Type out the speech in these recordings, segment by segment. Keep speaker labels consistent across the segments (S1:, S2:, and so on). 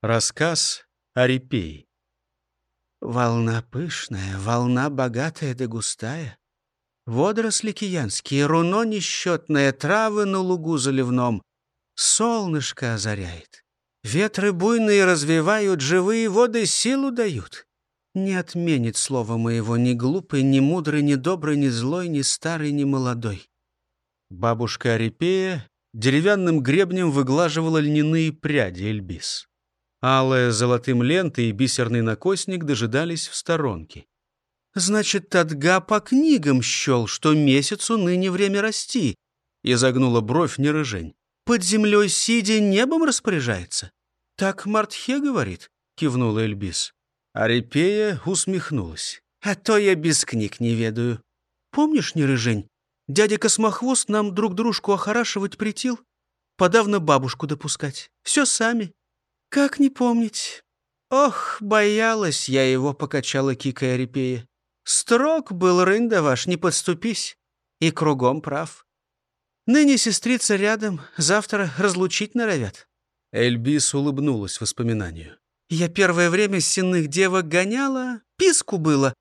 S1: Рассказ о репей.
S2: Волна пышная, волна богатая да густая. Водоросли киянские, руно несчетное, травы на лугу заливном. Солнышко озаряет. Ветры буйные развивают, живые воды силу дают. Не отменит слова моего ни глупый, ни мудрый, ни добрый, ни злой, ни старый, ни молодой.
S1: Бабушка Арипея деревянным гребнем выглаживала льняные пряди Эльбис. Алая золотым лентой и бисерный накосник дожидались в сторонке.
S2: «Значит, Тадга по книгам счел, что месяцу ныне время расти», — изогнула бровь нерыжень. «Под землей сидя небом распоряжается». «Так Мартхе говорит», — кивнула Эльбис.
S1: Арипея усмехнулась.
S2: «А то я без книг не ведаю. Помнишь, нерыжень, дядя Космохвост нам друг дружку охорашивать притил? Подавно бабушку допускать. Все сами». «Как не помнить?» «Ох, боялась я его», — покачала Кика Арипея. «Строг был рында ваш, не подступись. И кругом прав. Ныне сестрица рядом, завтра разлучить норовят».
S1: Эльбис улыбнулась воспоминанию.
S2: «Я первое время сенных девок гоняла, писку было.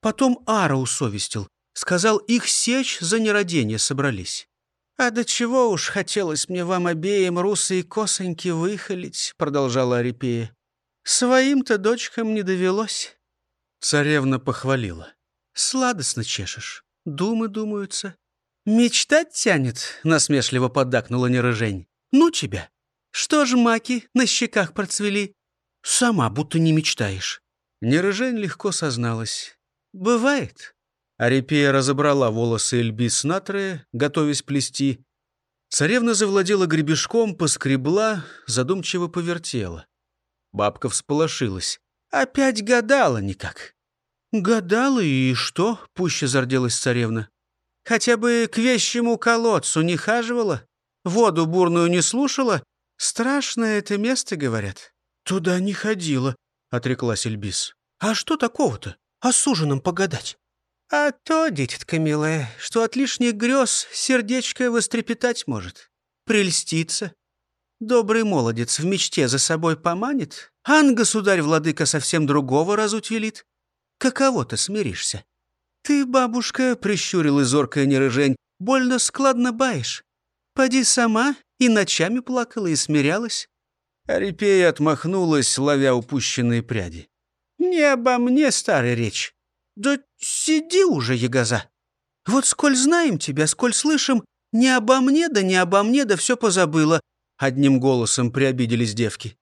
S2: Потом Ара усовестил. Сказал, их сечь за нерадение собрались. «А до чего уж хотелось мне вам обеим русые косоньки выхалить», — продолжала Арипея. «Своим-то дочкам не довелось».
S1: Царевна похвалила.
S2: «Сладостно чешешь. Думы думаются». «Мечтать тянет», — насмешливо поддакнула Нерыжень. «Ну тебя! Что ж маки на щеках процвели?» «Сама будто не мечтаешь». Нерыжень легко созналась. «Бывает. Арипея разобрала волосы Эльбис натрия, готовясь плести. Царевна завладела гребешком, поскребла, задумчиво повертела. Бабка всполошилась. «Опять гадала никак». «Гадала и что?» — пуще зарделась царевна. «Хотя бы к вещему колодцу не хаживала? Воду бурную не слушала? Страшное это место, говорят». «Туда не ходила», — отреклась Эльбис. «А что такого-то? А с ужином погадать?» А то, дитятка милая, что от лишних грез сердечко вострепетать может, прельститься. Добрый молодец в мечте за собой поманит, ан, государь-владыка, совсем другого разуть велит. Каково ты смиришься? Ты, бабушка, прищурила зоркая нерыжень, больно складно баешь. Поди сама и ночами плакала и смирялась. Арипея отмахнулась, ловя упущенные пряди. «Не обо мне старая речь. «Да сиди уже, ягоза! Вот сколь знаем тебя, сколь слышим, не обо мне, да не обо мне, да все позабыла!» Одним голосом приобиделись девки.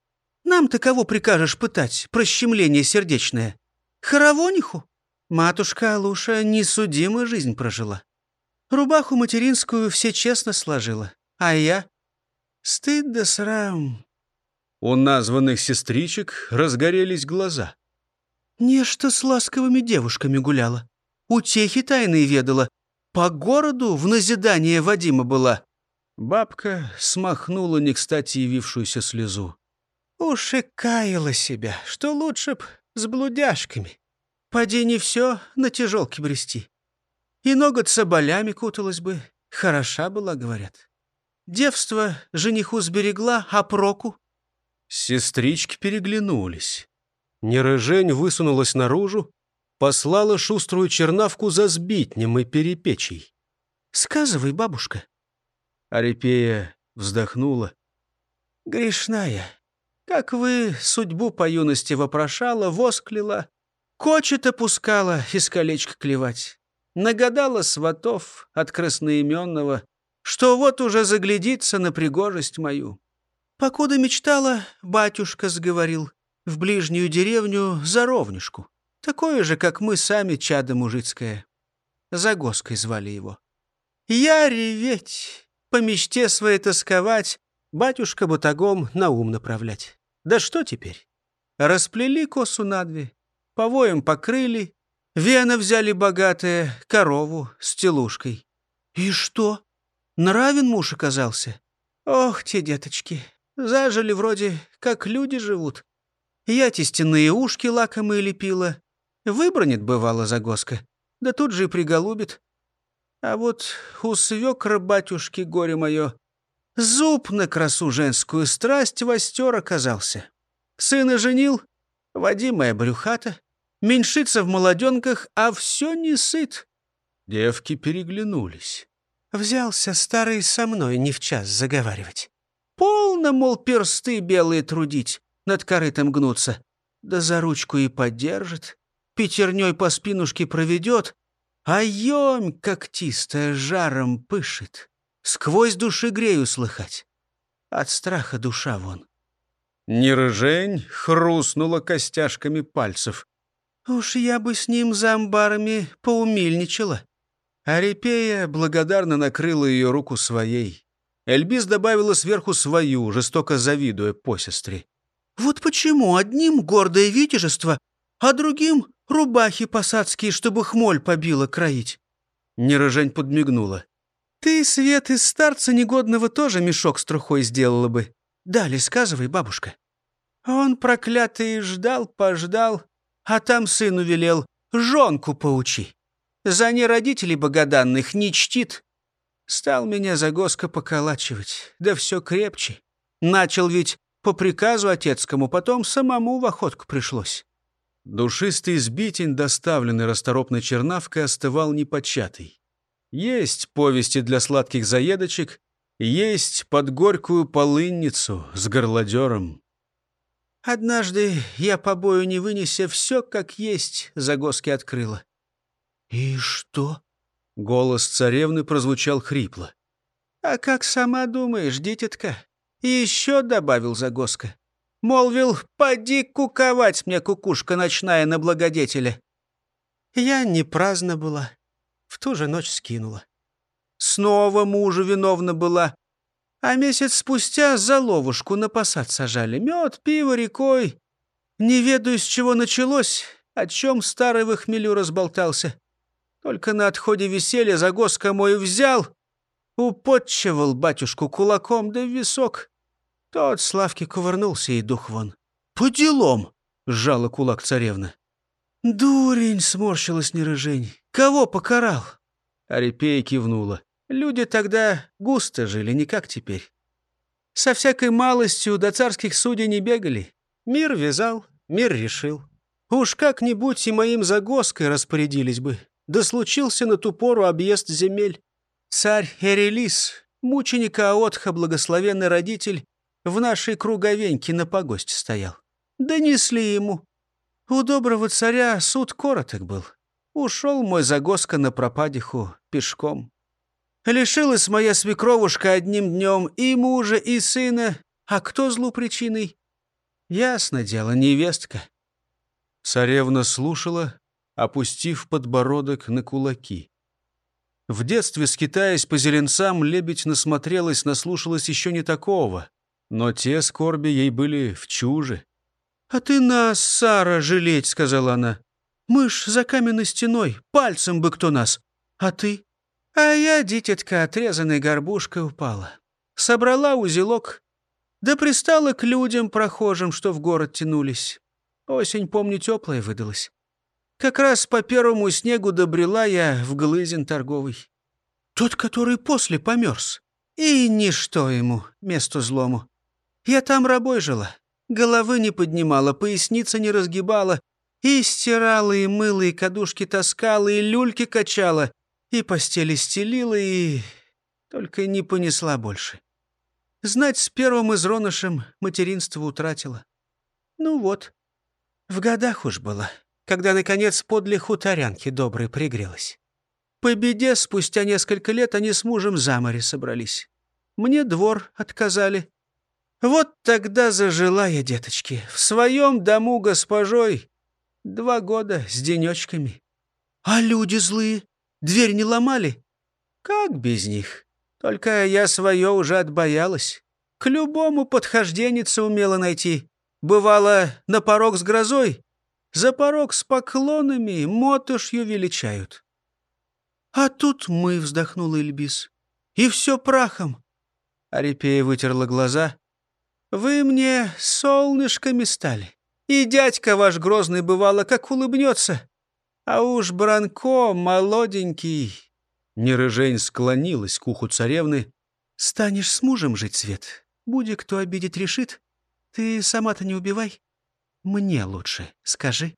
S2: «Нам-то кого прикажешь пытать, прощемление сердечное? Хоровониху? Матушка Алуша несудимо жизнь прожила. Рубаху материнскую все честно сложила, а я... Стыд да срам!»
S1: У названных сестричек разгорелись глаза.
S2: Нечто с ласковыми девушками гуляла. Утехи тайные ведала. По городу в назидание Вадима была.
S1: Бабка смахнула не кстати явившуюся слезу.
S2: Уж и каяла себя, что лучше б с блудяшками. Поди не все на тяжелке брести. И ноготь соболями куталась бы. Хороша была, говорят. Девство жениху сберегла, а проку?
S1: Сестрички переглянулись. Нерыжень высунулась наружу, послала шуструю чернавку за сбитнем и перепечей.
S2: «Сказывай, бабушка».
S1: Арипея вздохнула.
S2: «Грешная, как вы судьбу по юности вопрошала, восклила, кочет опускала из колечка клевать, нагадала сватов от красноименного, что вот уже заглядится на пригожесть мою. Покуда мечтала, батюшка сговорил, в ближнюю деревню за ровнишку. Такое же, как мы сами, чадо мужицкое. Загоской звали его. Я реветь, по мечте своей тосковать, батюшка батагом на ум направлять. Да что теперь? Расплели косу на две, повоем покрыли, вена взяли богатые, корову с телушкой. И что? Нравен муж оказался? Ох, те деточки, зажили вроде, как люди живут. Я тестяные ушки лакомые лепила. Выбранит, бывало, загоска. Да тут же и приголубит. А вот у свекра батюшки горе мое. Зуб на красу женскую страсть востер оказался. Сына женил, Вадимая брюхата, меньшится в молоденках, а все не сыт.
S1: Девки переглянулись.
S2: Взялся старый со мной не в час заговаривать. Полно, мол, персты белые трудить, над корытом гнуться. Да за ручку и поддержит, пятерней по спинушке проведет, а емь когтистая жаром пышет. Сквозь души грею слыхать. От страха душа вон.
S1: Нерыжень хрустнула костяшками пальцев.
S2: «Уж я бы с ним за амбарами поумильничала».
S1: Арипея благодарно накрыла ее руку своей. Эльбис добавила сверху свою, жестоко завидуя посестре.
S2: «Вот почему одним гордое витяжество, а другим рубахи посадские, чтобы хмоль побила кроить?»
S1: Нерыжень подмигнула.
S2: «Ты, Свет, из старца негодного тоже мешок с трухой сделала бы. Дали, сказывай, бабушка». Он, проклятый, ждал, пождал, а там сыну велел, жонку поучи. За не родителей богоданных не чтит. Стал меня Загоска поколачивать, да все крепче. Начал ведь по приказу отецкому, потом самому в охотку пришлось.
S1: Душистый сбитень, доставленный расторопной чернавкой, остывал непочатый. Есть повести для сладких заедочек, есть под горькую полынницу с горлодером.
S2: Однажды я по бою не вынеся все как есть загоски открыла.
S1: «И что?» — голос царевны прозвучал хрипло.
S2: «А как сама думаешь, дитятка?» И еще добавил загоска. Молвил, поди куковать мне, кукушка ночная, на благодетеля. Я не праздна была, в ту же ночь скинула. Снова мужу виновна была, а месяц спустя за ловушку на посад сажали. Мед, пиво рекой. Не ведаю, с чего началось, о чем старый в хмелю разболтался. Только на отходе веселья загоска мой взял, употчевал батюшку кулаком да в висок. Тот Славки кувырнулся и дух вон.
S1: «По делам!» — сжала кулак царевна.
S2: «Дурень!» — сморщилась нерыжень. «Кого покарал?»
S1: Арипея кивнула.
S2: Люди тогда густо жили, не как теперь. Со всякой малостью до царских судей не бегали. Мир вязал, мир решил. Уж как-нибудь и моим загоской распорядились бы. Да случился на ту пору объезд земель. Царь Эрелис, мученика Аотха, благословенный родитель, в нашей круговеньке на погосте стоял. Донесли ему. У доброго царя суд короток был. Ушел мой загоска на пропадиху пешком. Лишилась моя свекровушка одним днем и мужа, и сына. А кто злу причиной? Ясно дело, невестка.
S1: Царевна слушала, опустив подбородок на кулаки. В детстве, скитаясь по зеленцам, лебедь насмотрелась, наслушалась еще не такого, но те скорби ей были в чуже.
S2: «А ты нас, Сара, жалеть», — сказала она. «Мы ж за каменной стеной, пальцем бы кто нас. А ты?» А я, дитятка, отрезанной горбушкой упала. Собрала узелок, да пристала к людям прохожим, что в город тянулись. Осень, помню, теплая выдалась. Как раз по первому снегу добрела я в глызин торговый. Тот, который после померз. И ничто ему, месту злому. Я там рабой жила, головы не поднимала, поясница не разгибала, и стирала, и мыла, и кадушки таскала, и люльки качала, и постели стелила, и... Только не понесла больше. Знать с первым изронышем материнство утратила. Ну вот, в годах уж была, когда, наконец, подле хуторянки доброй пригрелась. По беде спустя несколько лет они с мужем за море собрались. Мне двор отказали. Вот тогда зажила я, деточки, в своем дому госпожой. Два года с денечками. А люди злые, Дверь не ломали? Как без них? Только я свое уже отбоялась. К любому подхожденице умела найти. Бывало, на порог с грозой, за порог с поклонами мотушью величают. А тут мы, вздохнула Эльбис. И все прахом. Арипея вытерла глаза. Вы мне солнышками стали. И дядька ваш грозный бывало, как улыбнется. А уж Бранко молоденький. Нерыжень склонилась к уху царевны. Станешь с мужем жить, Свет. Буде кто обидеть решит. Ты сама-то не убивай. мне лучше, скажи».